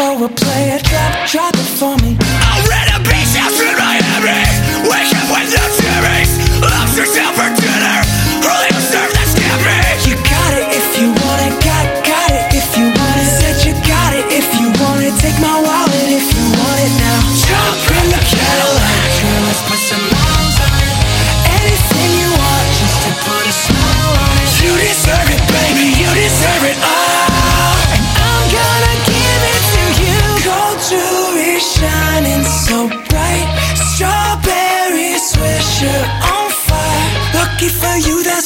before we play it. Drop, drop it for me. I'll read a beach after my enemies. Wake up with no furies. Love yourself.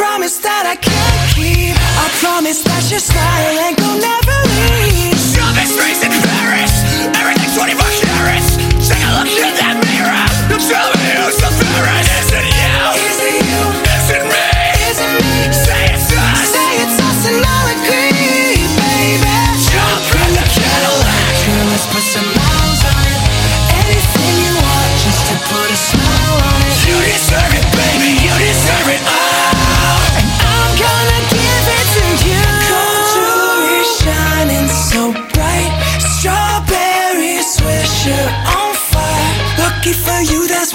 promise that I can't keep. I promise that your style ain't gonna never leave. Strawberries and